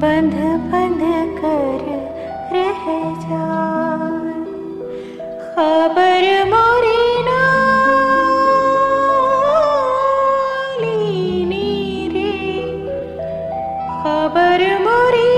बंध बंध कर रह जाए। खबर मोरी ना लीनी रे खबर मोरी